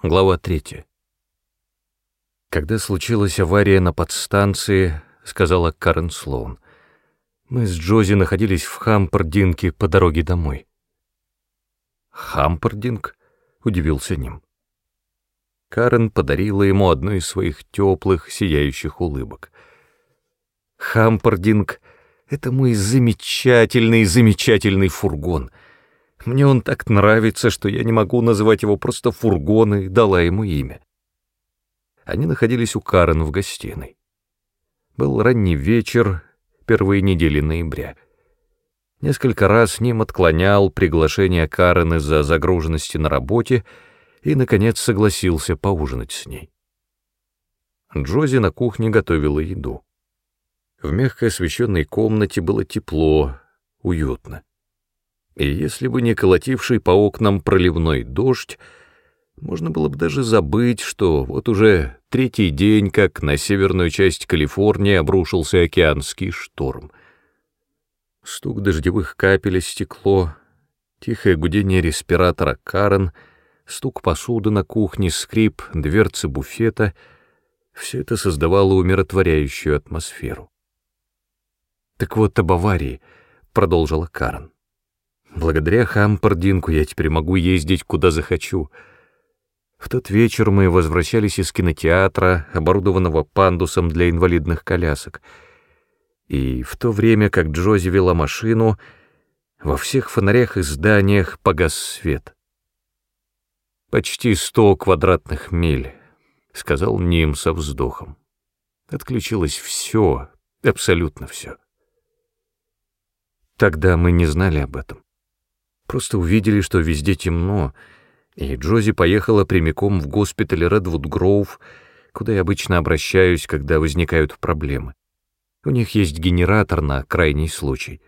Глава 3. Когда случилась авария на подстанции, сказала Карен Слоун, мы с Джози находились в Хампердинке по дороге домой. Хампердинг? удивился Ним. Карен подарила ему одну из своих теплых, сияющих улыбок. Хампердинг — это мой замечательный, замечательный фургон — мне он так нравится, что я не могу называть его просто фургон и дала ему имя. Они находились у Карен в гостиной. Был ранний вечер, первые недели ноября. Несколько раз Ним отклонял приглашение Карен из-за загруженности на работе и, наконец, согласился поужинать с ней. Джози на кухне готовила еду. В мягко освещенной комнате было тепло, уютно и если бы не колотивший по окнам проливной дождь, можно было бы даже забыть, что вот уже третий день, как на северную часть Калифорнии обрушился океанский шторм. Стук дождевых капель стекло, тихое гудение респиратора Карен, стук посуды на кухне, скрип, дверцы буфета — все это создавало умиротворяющую атмосферу. «Так вот об аварии», — продолжила Карен. Благодаря Хампардинку я теперь могу ездить куда захочу. В тот вечер мы возвращались из кинотеатра, оборудованного пандусом для инвалидных колясок. И в то время, как Джози вела машину, во всех фонарях и зданиях погас свет. «Почти сто квадратных миль», — сказал Ним со вздохом. Отключилось все, абсолютно все. Тогда мы не знали об этом. Просто увидели, что везде темно, и Джози поехала прямиком в госпиталь Редвуд Гроув, куда я обычно обращаюсь, когда возникают проблемы. У них есть генератор на крайний случай.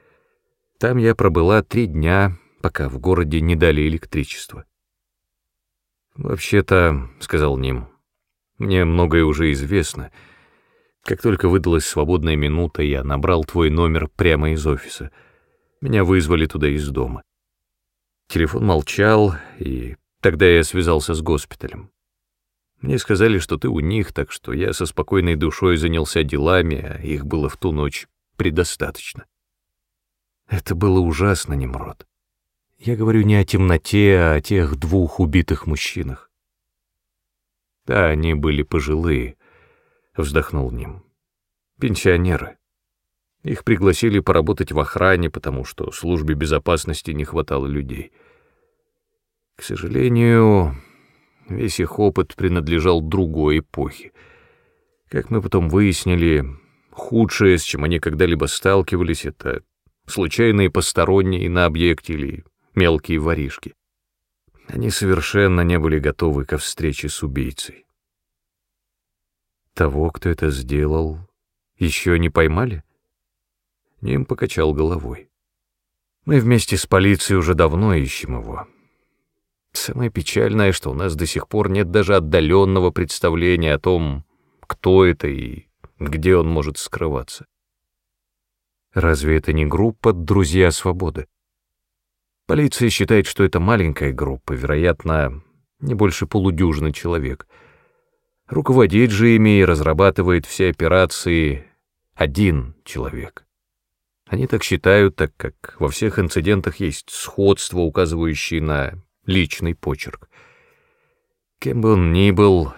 Там я пробыла три дня, пока в городе не дали электричество. «Вообще-то», — сказал Ним, — «мне многое уже известно. Как только выдалась свободная минута, я набрал твой номер прямо из офиса. Меня вызвали туда из дома. Телефон молчал, и тогда я связался с госпиталем. Мне сказали, что ты у них, так что я со спокойной душой занялся делами, а их было в ту ночь предостаточно. Это было ужасно, Немрод. Я говорю не о темноте, а о тех двух убитых мужчинах. Да, они были пожилые, — вздохнул Ним. Пенсионеры. Их пригласили поработать в охране, потому что службе безопасности не хватало людей. К сожалению, весь их опыт принадлежал другой эпохе. Как мы потом выяснили, худшее, с чем они когда-либо сталкивались, это случайные посторонние на объекте или мелкие воришки. Они совершенно не были готовы ко встрече с убийцей. Того, кто это сделал, еще не поймали? Ним покачал головой. Мы вместе с полицией уже давно ищем его. Самое печальное, что у нас до сих пор нет даже отдаленного представления о том, кто это и где он может скрываться. Разве это не группа «Друзья свободы»? Полиция считает, что это маленькая группа, вероятно, не больше полудюжины человек. Руководит же ими и разрабатывает все операции один человек. Они так считают, так как во всех инцидентах есть сходство, указывающее на личный почерк. Кем бы он ни был,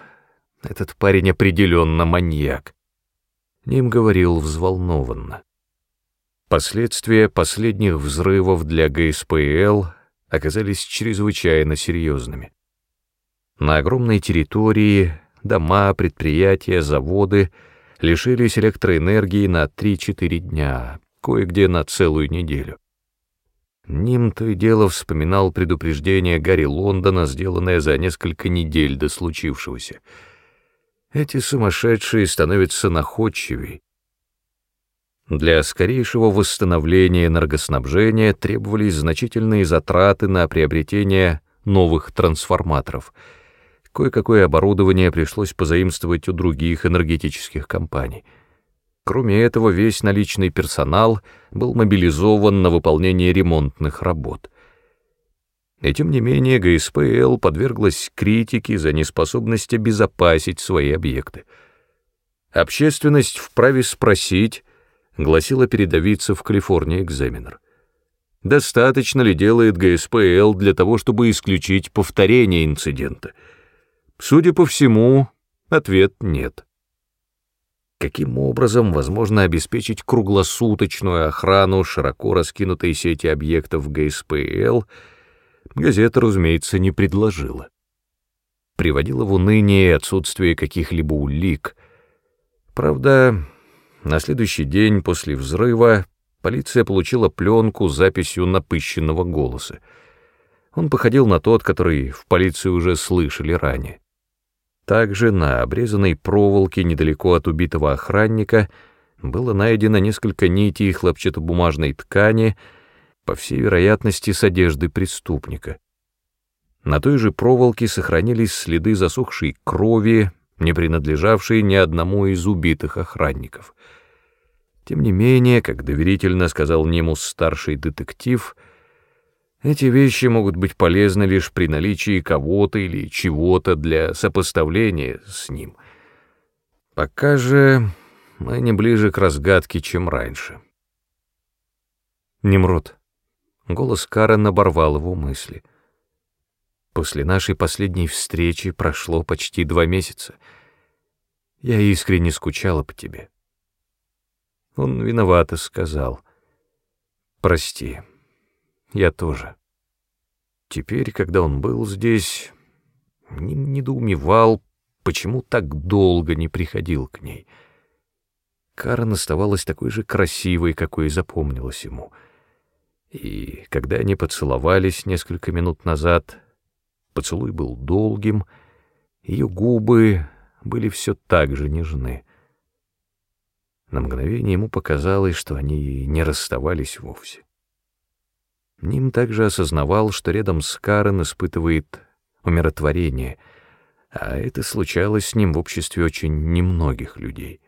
этот парень определенно маньяк. Ним говорил взволнованно. Последствия последних взрывов для ГСПЛ оказались чрезвычайно серьезными. На огромной территории дома, предприятия, заводы лишились электроэнергии на 3-4 дня, кое-где на целую неделю. Ним то и дело вспоминал предупреждение Гарри Лондона, сделанное за несколько недель до случившегося. Эти сумасшедшие становятся находчивей. Для скорейшего восстановления энергоснабжения требовались значительные затраты на приобретение новых трансформаторов. Кое-какое оборудование пришлось позаимствовать у других энергетических компаний — Кроме этого, весь наличный персонал был мобилизован на выполнение ремонтных работ. И тем не менее ГСПЛ подверглась критике за неспособность обезопасить свои объекты. Общественность вправе спросить, гласила передовица в Калифорнии экзаменер. Достаточно ли делает ГСПЛ для того, чтобы исключить повторение инцидента? Судя по всему, ответ нет. Каким образом возможно обеспечить круглосуточную охрану широко раскинутой сети объектов ГСПЛ, газета, разумеется, не предложила. Приводила в уныние отсутствие каких-либо улик. Правда, на следующий день после взрыва полиция получила пленку с записью напыщенного голоса. Он походил на тот, который в полиции уже слышали ранее. Также на обрезанной проволоке недалеко от убитого охранника было найдено несколько нитей хлопчатобумажной ткани, по всей вероятности, с одежды преступника. На той же проволоке сохранились следы засохшей крови, не принадлежавшие ни одному из убитых охранников. Тем не менее, как доверительно сказал Немус старший детектив, эти вещи могут быть полезны лишь при наличии кого-то или чего-то для сопоставления с ним. Пока же мы не ближе к разгадке, чем раньше. Немрод. Голос Карен оборвал его мысли. После нашей последней встречи прошло почти два месяца. Я искренне скучала по тебе. Он виновато сказал. Прости. Я тоже. Теперь, когда он был здесь, недоумевал, почему так долго не приходил к ней. Карен оставалась такой же красивой, какой и запомнилась ему. И когда они поцеловались несколько минут назад, поцелуй был долгим, ее губы были все так же нежны. На мгновение ему показалось, что они не расставались вовсе. Ним также осознавал, что рядом с Карен испытывает умиротворение, а это случалось с ним в обществе очень немногих людей.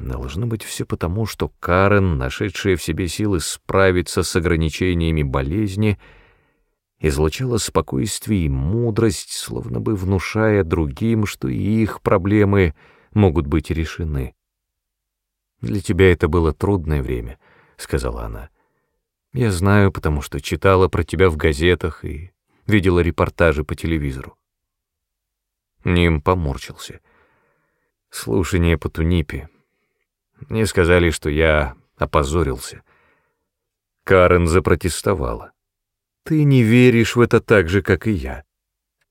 Должно быть все потому, что Карен, нашедшая в себе силы справиться с ограничениями болезни, излучала спокойствие и мудрость, словно бы внушая другим, что и их проблемы могут быть решены. «Для тебя это было трудное время», — сказала она. Я знаю, потому что читала про тебя в газетах и видела репортажи по телевизору. Ним поморщился. Слушание по Тунипе. Мне сказали, что я опозорился. Карен запротестовала. Ты не веришь в это так же, как и я.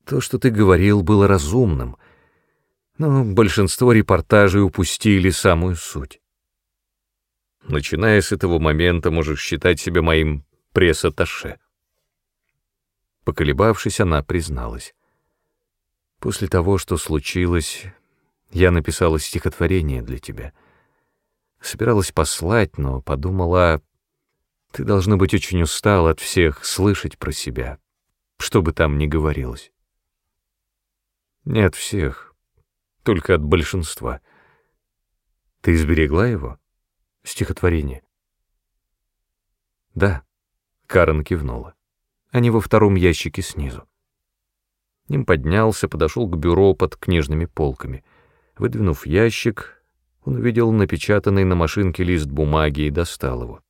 То, что ты говорил, было разумным, но большинство репортажей упустили самую суть. Начиная с этого момента можешь считать себя моим пресс-атташе. Поколебавшись, она призналась. После того, что случилось, я написала стихотворение для тебя. Собиралась послать, но подумала, ты должна быть очень устал от всех слышать про себя, что бы там ни говорилось. Не от всех, только от большинства. Ты изберегла его? Стихотворение. Да, Карен кивнула. Они во втором ящике снизу. Ним поднялся, подошел к бюро под книжными полками. Выдвинув ящик, он увидел напечатанный на машинке лист бумаги и достал его.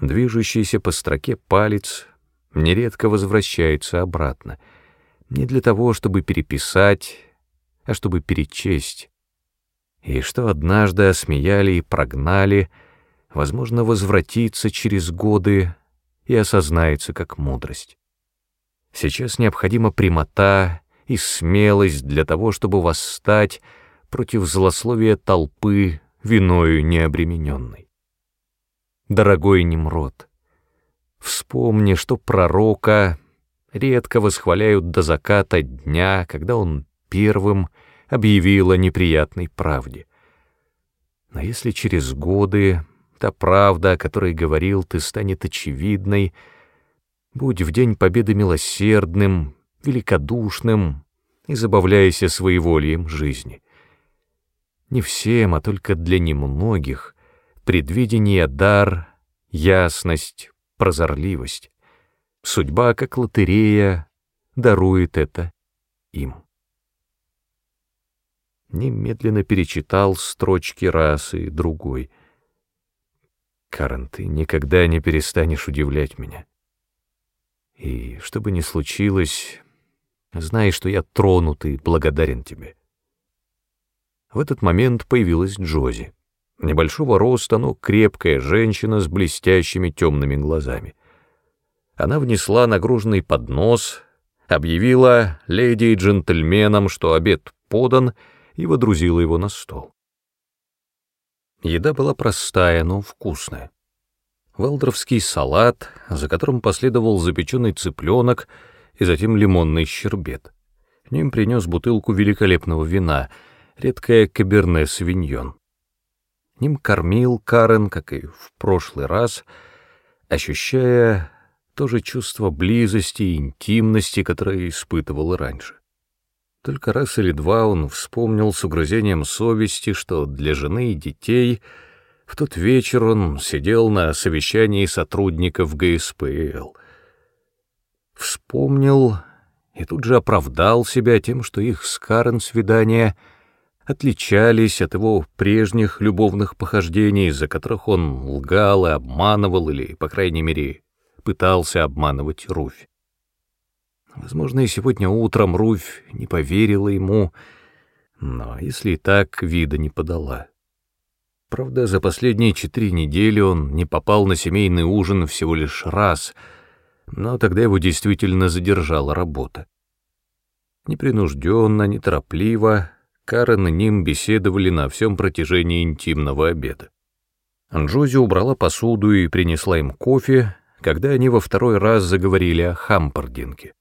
Движущийся по строке палец нередко возвращается обратно, не для того, чтобы переписать, а чтобы перечесть, и что однажды осмеяли и прогнали, возможно, возвратится через годы и осознается как мудрость. Сейчас необходима прямота и смелость для того, чтобы восстать против злословия толпы, виною необремененной. Дорогой Немрод, вспомни, что пророка редко восхваляют до заката дня, когда он первым — объявил о неприятной правде. Но если через годы та правда, о которой говорил ты, станет очевидной, будь в день победы милосердным, великодушным и забавляйся своеволием жизни. Не всем, а только для немногих предвидение дар, ясность, прозорливость. судьба, как лотерея, дарует это им. Немедленно перечитал строчки раз и другой. Карен, ты никогда не перестанешь удивлять меня. И что бы ни случилось, знай, что я тронут и благодарен тебе. В этот момент появилась Джози. Небольшого роста, но крепкая женщина с блестящими темными глазами. Она внесла нагруженный поднос, объявила леди и джентльменам, что обед подан, и водрузила его на стол. Еда была простая, но вкусная. Велдровский салат, за которым последовал запеченный цыпленок и затем лимонный щербет. Ним принес бутылку великолепного вина, редкое каберне-савиньон. Ним кормил Карен, как и в прошлый раз, ощущая то же чувство близости и интимности, которое испытывал раньше. Только раз или два он вспомнил с угрызением совести, что для жены и детей в тот вечер он сидел на совещании сотрудников ГСПЛ. Вспомнил и тут же оправдал себя тем, что их с Карен свидания отличались от его прежних любовных похождений, из-за которых он лгал и обманывал, или, по крайней мере, пытался обманывать Руфь. Возможно, и сегодня утром Руфь не поверила ему, но если и так, вида не подала. Правда, за последние четыре недели он не попал на семейный ужин всего лишь раз, но тогда его действительно задержала работа. Непринужденно, неторопливо Карен и Ним беседовали на всем протяжении интимного обеда. Анжози убрала посуду и принесла им кофе, когда они во второй раз заговорили о Хампардинке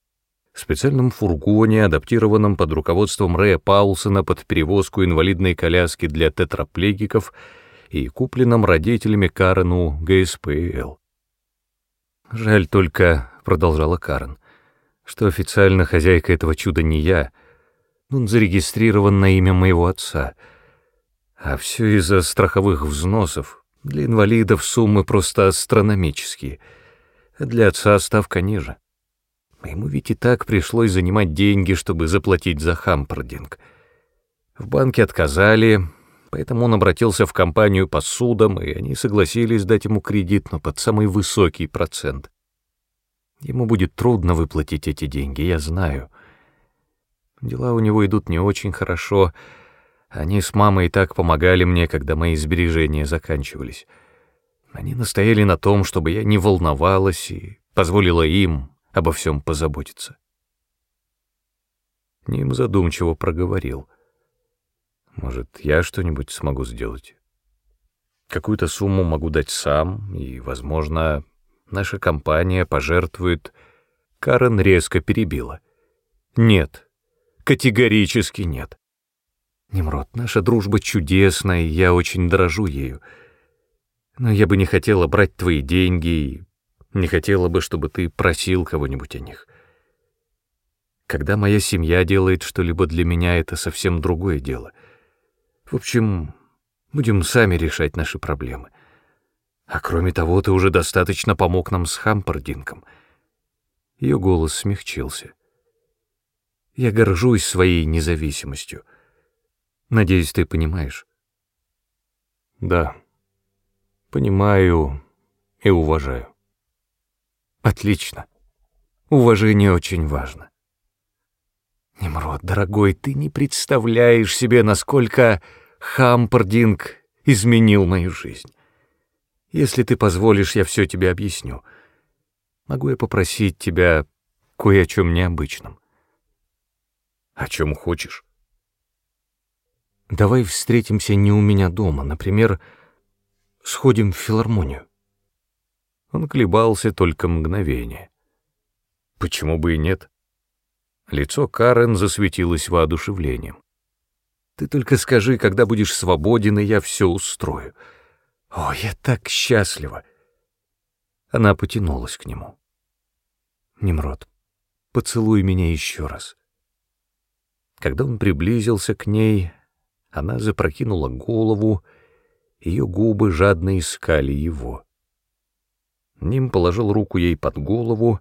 специальном фургоне, адаптированном под руководством Рэя Паулсона под перевозку инвалидной коляски для тетраплегиков и купленном родителями Карену ГСПЛ. «Жаль только», — продолжала Карен, — «что официально хозяйка этого чуда не я. Он зарегистрирован на имя моего отца. А все из-за страховых взносов. Для инвалидов суммы просто астрономические, а для отца ставка ниже». Ему ведь и так пришлось занимать деньги, чтобы заплатить за хампердинг. В банке отказали, поэтому он обратился в компанию по судам, и они согласились дать ему кредит, но под самый высокий процент. Ему будет трудно выплатить эти деньги, я знаю. Дела у него идут не очень хорошо. Они с мамой и так помогали мне, когда мои сбережения заканчивались. Они настояли на том, чтобы я не волновалась и позволила им, обо всем позаботиться. Ним задумчиво проговорил. Может, я что-нибудь смогу сделать? Какую-то сумму могу дать сам, и, возможно, наша компания пожертвует... Карен резко перебила. Нет, категорически нет. Немрод, наша дружба чудесная, и я очень дорожу ею. Но я бы не хотела брать твои деньги и не хотела бы, чтобы ты просил кого-нибудь о них. Когда моя семья делает что-либо для меня, это совсем другое дело. В общем, будем сами решать наши проблемы. А кроме того, ты уже достаточно помог нам с Хампардинком. Ее голос смягчился. Я горжусь своей независимостью. Надеюсь, ты понимаешь. Да, понимаю и уважаю. Отлично. Уважение очень важно. Немрод, дорогой, ты не представляешь себе, насколько Хампердинг изменил мою жизнь. Если ты позволишь, я все тебе объясню. Могу я попросить тебя кое о чем необычном? О чем хочешь? Давай встретимся не у меня дома, например, сходим в филармонию. Он колебался только мгновение. Почему бы и нет? Лицо Карен засветилось воодушевлением. Ты только скажи, когда будешь свободен, и я все устрою. О, я так счастлива. Она потянулась к нему. Немрод, поцелуй меня еще раз. Когда он приблизился к ней, она запрокинула голову, ее губы жадно искали его. Ним положил руку ей под голову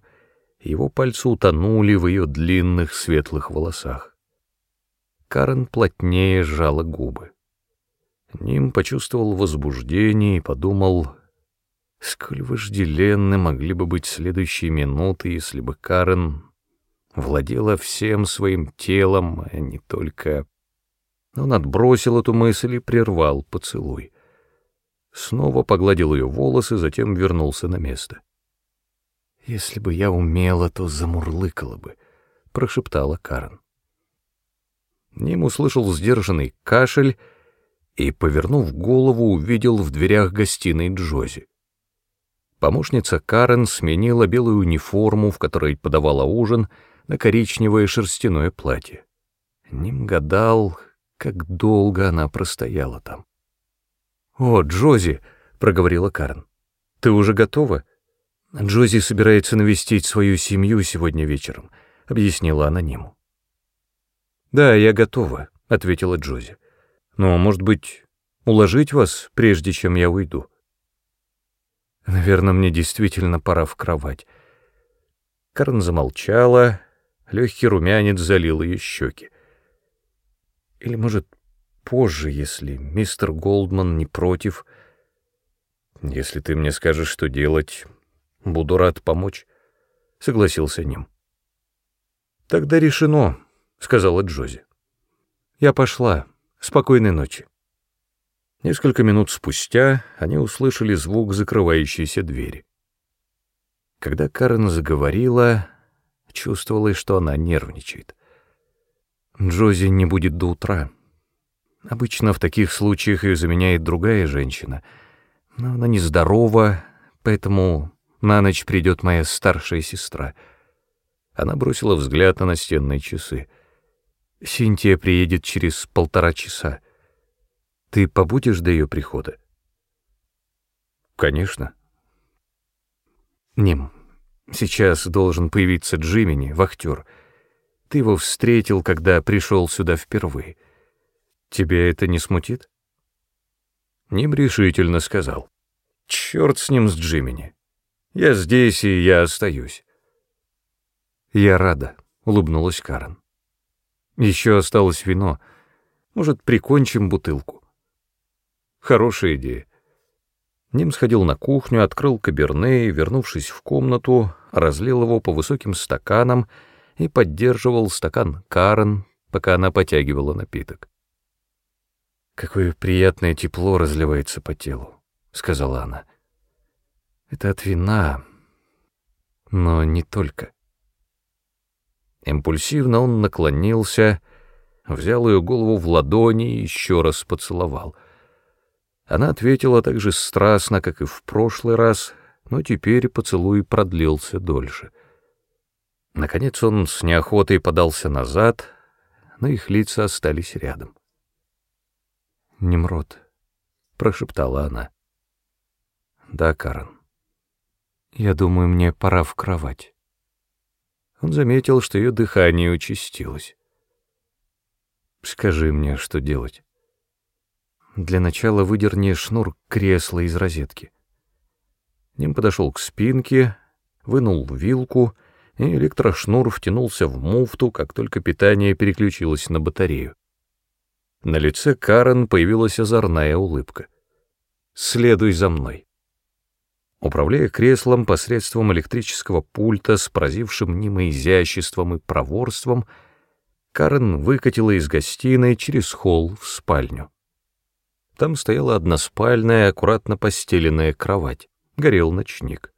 Его пальцы утонули в ее длинных светлых волосах. Карен плотнее сжала губы. Ним почувствовал возбуждение и подумал, сколь вожделенны могли бы быть следующие минуты, если бы Карен владела всем своим телом, а не только... Он отбросил эту мысль и прервал поцелуй. Снова погладил ее волосы, затем вернулся на место. «Если бы я умела, то замурлыкала бы», — прошептала Карен. Ним услышал сдержанный кашель и, повернув голову, увидел в дверях гостиной Джози. Помощница Карен сменила белую униформу, в которой подавала ужин, на коричневое шерстяное платье. Ним гадал, как долго она простояла там. «О, Джози!» — проговорила Карен. «Ты уже готова?» «Джози собирается навестить свою семью сегодня вечером», — объяснила она Ниму. «Да, я готова», — ответила Джози. «Но, может быть, уложить вас, прежде чем я уйду?» «Наверное, мне действительно пора в кровать». Карен замолчала, легкий румянец залил ее щеки. Или, может, позже, если мистер Голдман не против. Если ты мне скажешь, что делать, буду рад помочь, — согласился Ним. Тогда решено, — сказала Джози. Я пошла. Спокойной ночи. Несколько минут спустя они услышали звук закрывающейся двери. Когда Карен заговорила, чувствовалось, что она нервничает. Джози не будет до утра. Обычно в таких случаях ее заменяет другая женщина, но она нездорова, поэтому на ночь придет моя старшая сестра. Она бросила взгляд на настенные часы. Синтия приедет через полтора часа. Ты побудешь до ее прихода? Конечно. Ним, сейчас должен появиться Джимини, вахтер. Ты его встретил, когда пришел сюда впервые. Тебя это не смутит? Ним решительно сказал. Черт с ним, с Джимини. Я здесь, и я остаюсь. Я рада, улыбнулась Карен. Еще осталось вино. Может, прикончим бутылку? Хорошая идея. Ним сходил на кухню, открыл каберне и, вернувшись в комнату, разлил его по высоким стаканам и поддерживал стакан Карен, пока она потягивала напиток. «Какое приятное тепло разливается по телу», — сказала она. «Это от вина, но не только». Импульсивно он наклонился, взял ее голову в ладони и еще раз поцеловал. Она ответила так же страстно, как и в прошлый раз, но теперь поцелуй продлился дольше. Наконец он с неохотой подался назад, но их лица остались рядом. «Немрод», — прошептала она. «Да, Карен. Я думаю, мне пора в кровать». Он заметил, что ее дыхание участилось. «Скажи мне, что делать?» «Для начала выдерни шнур кресла из розетки». Ним подошел к спинке, вынул вилку, и электрошнур втянулся в муфту, как только питание переключилось на батарею. На лице Карен появилась озорная улыбка. «Следуй за мной». Управляя креслом посредством электрического пульта с поразившим Нима изяществом и проворством, Карен выкатила из гостиной через холл в спальню. Там стояла односпальная, аккуратно постеленная кровать, горел ночник.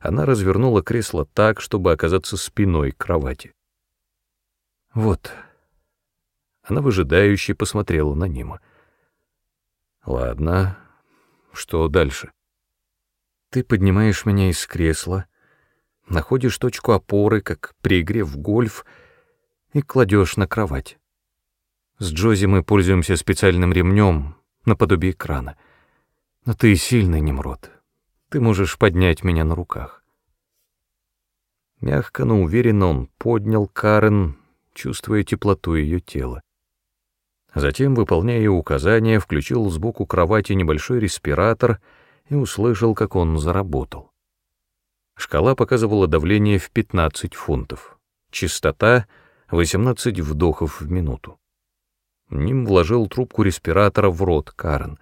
Она развернула кресло так, чтобы оказаться спиной к кровати. «Вот», она выжидающе посмотрела на Нима. «Ладно, что дальше?» «Ты поднимаешь меня из кресла, находишь точку опоры, как при игре в гольф, и кладешь на кровать. С Джози мы пользуемся специальным ремнем, наподобие крана. Но ты сильный, Немрод. Ты можешь поднять меня на руках». Мягко, но уверенно он поднял Карен, чувствуя теплоту ее тела. Затем, выполняя указания, включил сбоку кровати небольшой респиратор и услышал, как он заработал. Шкала показывала давление в 15 фунтов, частота — 18 вдохов в минуту. Ним вложил трубку респиратора в рот Карен.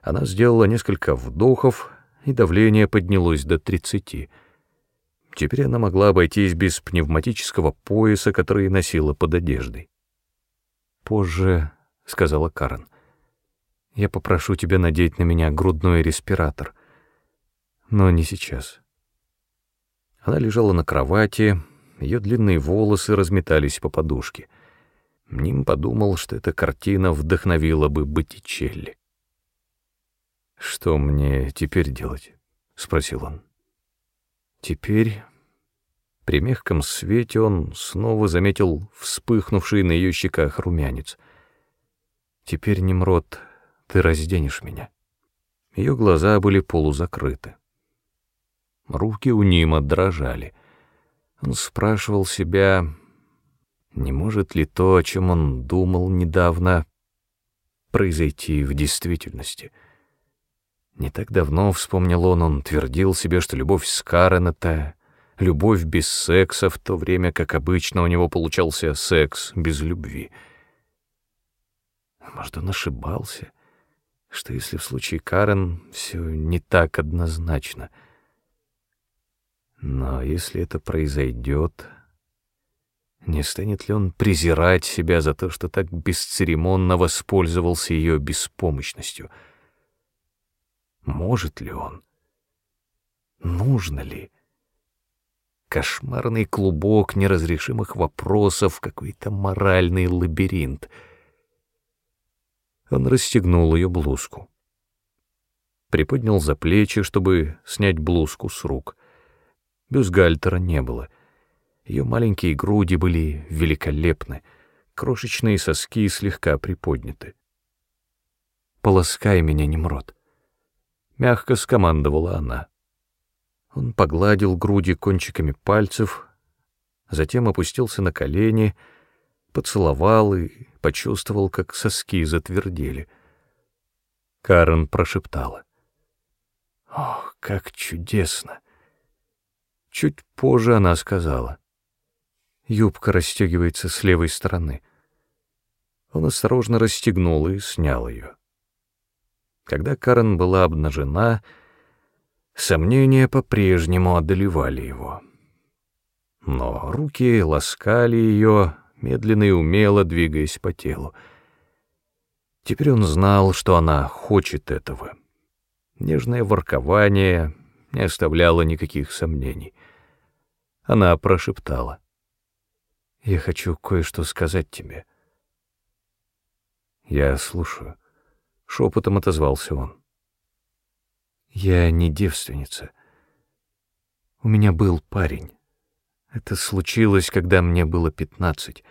Она сделала несколько вдохов, и давление поднялось до 30. Теперь она могла обойтись без пневматического пояса, который носила под одеждой. «Позже», — сказала Карен, — «я попрошу тебя надеть на меня грудной респиратор, но не сейчас». Она лежала на кровати, ее длинные волосы разметались по подушке. Ним подумал, что эта картина вдохновила бы Боттичелли. «Что мне теперь делать?» — спросил он. Теперь, при мягком свете, он снова заметил вспыхнувший на ее щеках румянец. «Теперь, Немрод, ты разденешь меня». Ее глаза были полузакрыты. Руки у Нима дрожали. Он спрашивал себя, не может ли то, о чем он думал недавно, произойти в действительности. Не так давно, вспомнил он, он твердил себе, что любовь с Карен — это любовь без секса, в то время как обычно у него получался секс без любви. Может, он ошибался, что если в случае Карен все не так однозначно — но если это произойдет, не станет ли он презирать себя за то, что так бесцеремонно воспользовался ее беспомощностью? Может ли он? Нужно ли? Кошмарный клубок неразрешимых вопросов, какой-то моральный лабиринт. Он расстегнул ее блузку. Приподнял за плечи, чтобы снять блузку с рук — Бюстгальтера не было. Ее маленькие груди были великолепны, крошечные соски слегка приподняты. «Полоскай меня, Немрод!» Мягко скомандовала она. Он погладил груди кончиками пальцев, затем опустился на колени, поцеловал и почувствовал, как соски затвердели. Карен прошептала. «Ох, как чудесно!» Чуть позже она сказала. Юбка расстегивается с левой стороны. Он осторожно расстегнул и снял ее. Когда Карен была обнажена, сомнения по-прежнему одолевали его. Но руки ласкали ее, медленно и умело двигаясь по телу. Теперь он знал, что она хочет этого. Нежное воркование не оставляло никаких сомнений. Она прошептала. «Я хочу кое-что сказать тебе». «Я слушаю», — шепотом отозвался он. «Я не девственница. У меня был парень. Это случилось, когда мне было пятнадцать.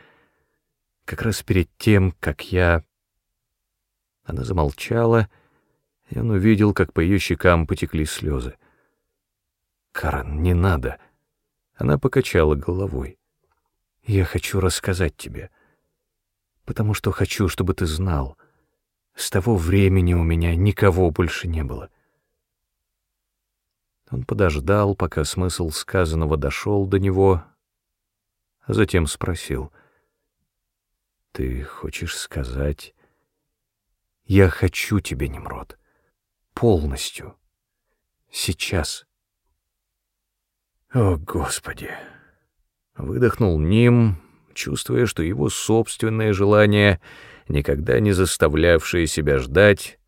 Как раз перед тем, как я...» Она замолчала, и он увидел, как по ее щекам потекли слезы. «Карен, не надо!» Она покачала головой. «Я хочу рассказать тебе, потому что хочу, чтобы ты знал. С того времени у меня никого больше не было». Он подождал, пока смысл сказанного дошел до него, а затем спросил. «Ты хочешь сказать...» «Я хочу тебя, Немрод, полностью, сейчас». О, Господи! Выдохнул Ним, чувствуя, что его собственное желание, никогда не заставлявшее себя ждать,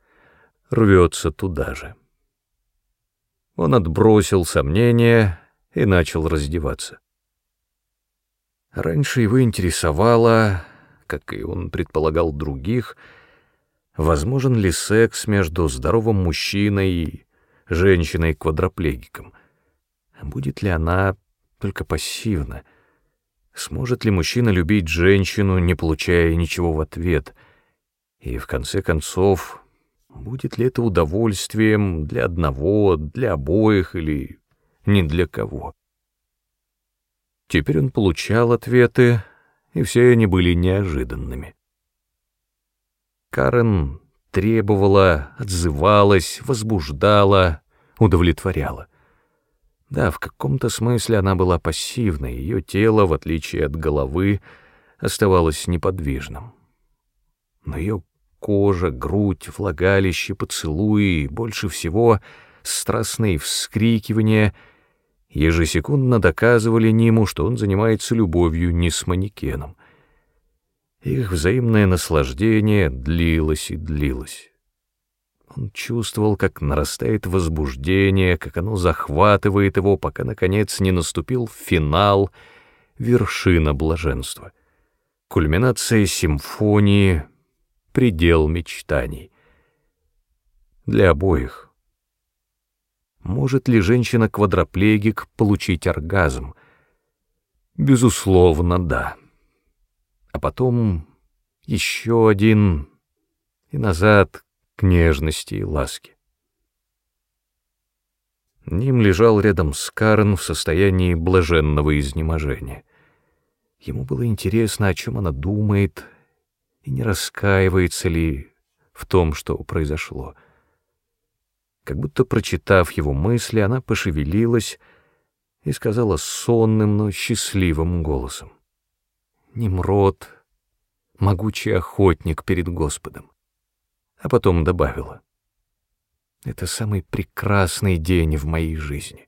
рвется туда же. Он отбросил сомнения и начал раздеваться. Раньше его интересовало, как и он предполагал других, возможен ли секс между здоровым мужчиной и женщиной-квадроплегиком — Будет ли она только пассивна? Сможет ли мужчина любить женщину, не получая ничего в ответ? И в конце концов, будет ли это удовольствием для одного, для обоих или не для кого? Теперь он получал ответы, и все они были неожиданными. Карен требовала, отзывалась, возбуждала, удовлетворяла Да, в каком-то смысле она была пассивной, ее тело, в отличие от головы, оставалось неподвижным. Но ее кожа, грудь, влагалище, поцелуи больше всего страстные вскрикивания ежесекундно доказывали Ниму, что он занимается любовью не с манекеном. Их взаимное наслаждение длилось и длилось. Он чувствовал, как нарастает возбуждение, как оно захватывает его, пока, наконец, не наступил финал, вершина блаженства. Кульминация симфонии, предел мечтаний. Для обоих. Может ли женщина-квадроплегик получить оргазм? Безусловно, да. А потом еще один и назад к нежности и ласке. Ним лежал рядом с Карен в состоянии блаженного изнеможения. Ему было интересно, о чем она думает, и не раскаивается ли в том, что произошло. Как будто прочитав его мысли, она пошевелилась и сказала сонным, но счастливым голосом. «Немрод, могучий охотник перед Господом а потом добавила. «Это самый прекрасный день в моей жизни».